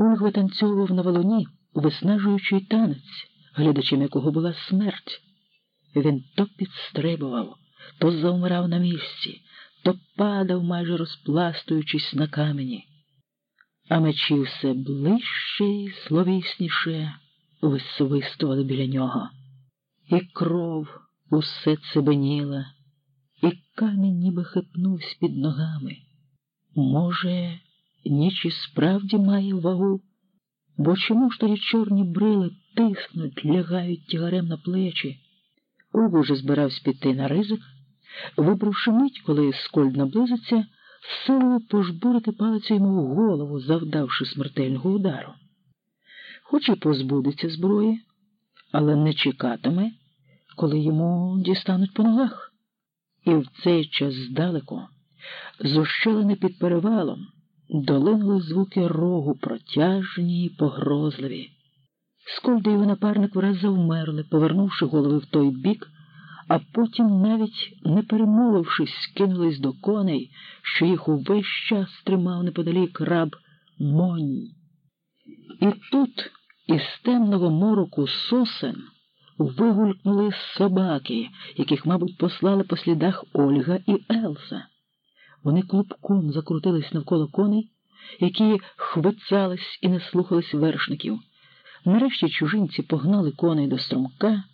Ольг витанцьовував на волоні виснажуючий танець, глядачем якого була смерть. Він то підстрибував, то завмирав на місці, то падав, майже розпластуючись на камені, а мечі все ближче і словісніше висвистували біля нього, і кров усе цебеніла, і камінь ніби хитнувся під ногами. Може, ніч і справді має вагу, бо чому ж тоді чорні брили тиснуть, лягають тягарем на плечі? Ольга вже збирався піти на ризик, вибравши мить, коли скольд наблизиться, силою пожбурити палицю йому в голову, завдавши смертельного удару. Хоч і позбудеться зброї, але не чекатиме, коли йому дістануть по ногах. І в цей час здалеку, зущелене під перевалом, долинули звуки рогу протяжні й погрозливі. Скольди його напарник враз завмерли, повернувши голови в той бік, а потім, навіть не перемовившись, кинулись до коней, що їх увесь час тримав неподалік раб Монь. І тут із темного мороку сосен вигулькнули собаки, яких, мабуть, послали по слідах Ольга і Елса. Вони клубком закрутились навколо коней, які хвицались і не слухались вершників. Нарешті чужинці погнали коней до струмка,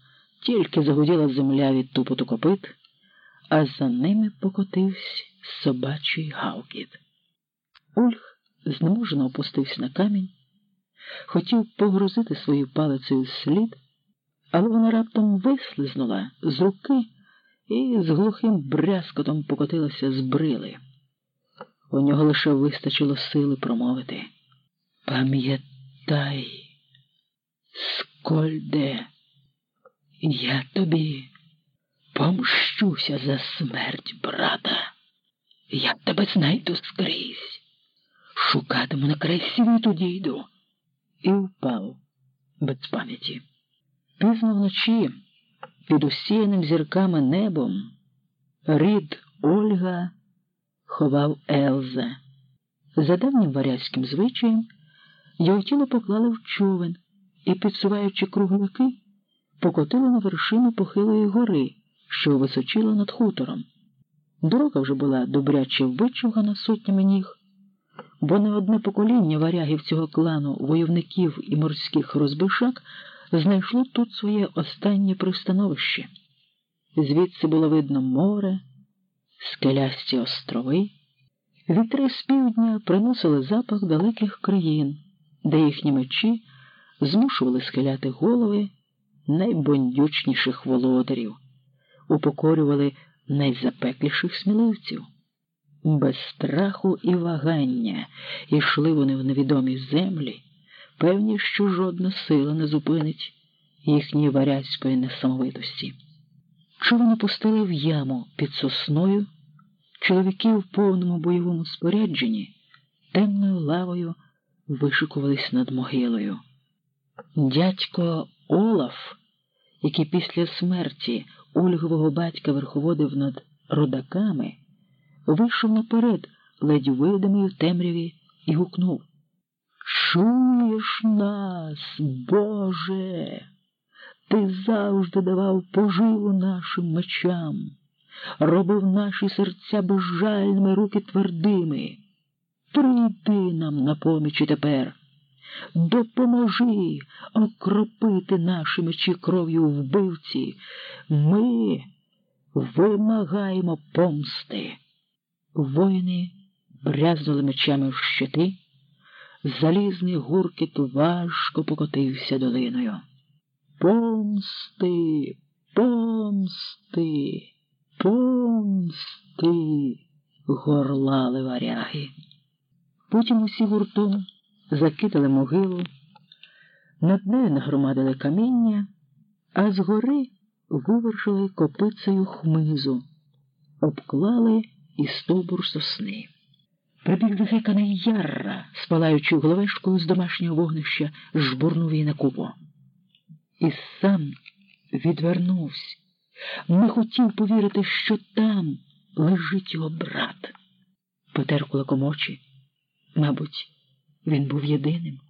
тільки загуділа земля від тупоту копит, а за ними покотився собачий гавкіт. Ольг знеможено опустився на камінь, хотів погрузити свою палицею слід, але вона раптом вислизнула з руки і з глухим брязкотом покотилася з брили. У нього лише вистачило сили промовити. Пам'ятай, Скольде, я тобі помщуся за смерть брата. Я тебе знайду скрізь. Шукатиму на край світу дійду. І впав без пам'яті. Пізно вночі під усіяним зірками небом рід Ольга ховав Елза. За давнім варязьким звичаєм його тіло поклали в човен і, підсуваючи кругляки, покотили на вершину похилої гори, що височила над хутором. Дорога вже була добряче вичугана сотнями ніг, бо не одне покоління варягів цього клану, войовників і морських розбишак знайшло тут своє останнє пристановище. Звідси було видно море, скелясті острови. Вітри з півдня приносили запах далеких країн, де їхні мечі змушували схиляти голови найбондючніших володарів, упокорювали найзапекліших сміливців. Без страху і вагання йшли вони в невідомі землі, певні, що жодна сила не зупинить їхньої варязької несамовитості. Човен пустили в яму під сосною, чоловіки в повному бойовому спорядженні темною лавою вишикувались над могилою. Дядько Олаф, який після смерті Ольгового батька верховодив над родаками, вийшов наперед, ледь видимий в темряві, і гукнув Чуєш нас, Боже, ти завжди давав поживу нашим мечам, робив наші серця безжальними руки твердими. Прийди нам на поміч і тепер. Допоможи окропити наші мечі кров'ю вбивці. Ми вимагаємо помсти. Воїни брязнули мечами в щити, залізний гуркіт важко покотився долиною. Помсти, помсти, помсти, горлали варяги. Потім усі гуртом закидали могилу, над нею нагромадили каміння, а згори вивершили копицею хмизу, обклали і стовбур сосни. Прибіг захиканий ярра, спалаючи головешкою з домашнього вогнища, жбурнув її на кубо. І сам відвернувся, не хотів повірити, що там лежить його брат. Потер кулаком очі, мабуть, він був єдиним.